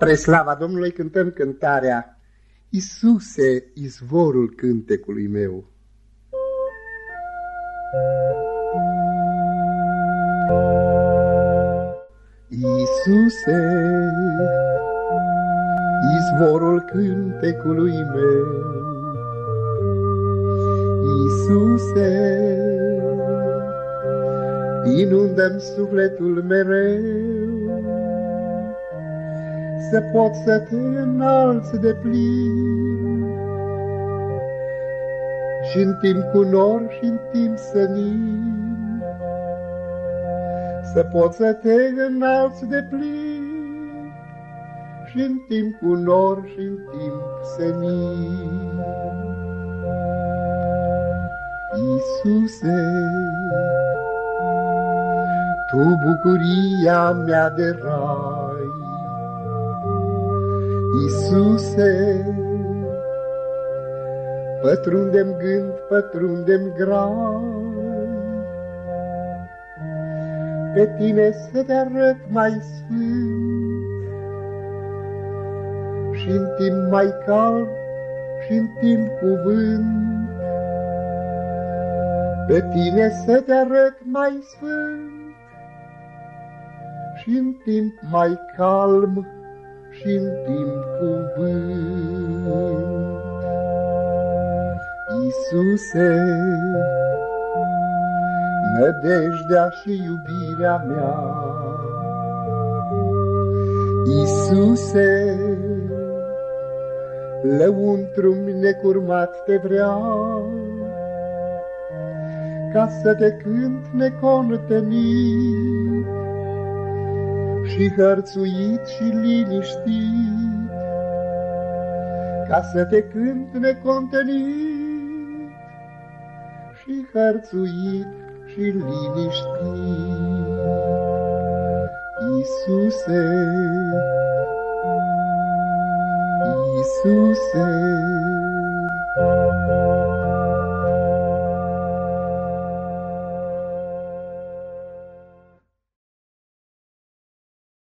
Spre slava Domnului cântăm cântarea Iisuse, izvorul cântecului meu. Iisuse, izvorul cântecului meu. Iisuse, inundăm sufletul mereu să pot să te înalți de plin. și în timp cu nor și în timp senin, să pot să te înalți de plin. și în timp cu nor și în timp senin. Iisuse, Tu bucuria mea de rai, Iisuse, pătrundem gând, pătrundem grai, Pe tine să te arăt mai sfânt, și în timp mai calm, și în timp cuvânt, Pe tine să te arăt mai sfânt, și în timp mai calm, și în timp cuvânt. Iisuse, nădejdea și iubirea mea, Iisuse, lăuntru-mi necurmat te vrea, ca să te cânt necontenit, și hărțuit și liniștit, ca să te cânt necontenit și hărțuit și liniștit. Iisuse, Iisuse,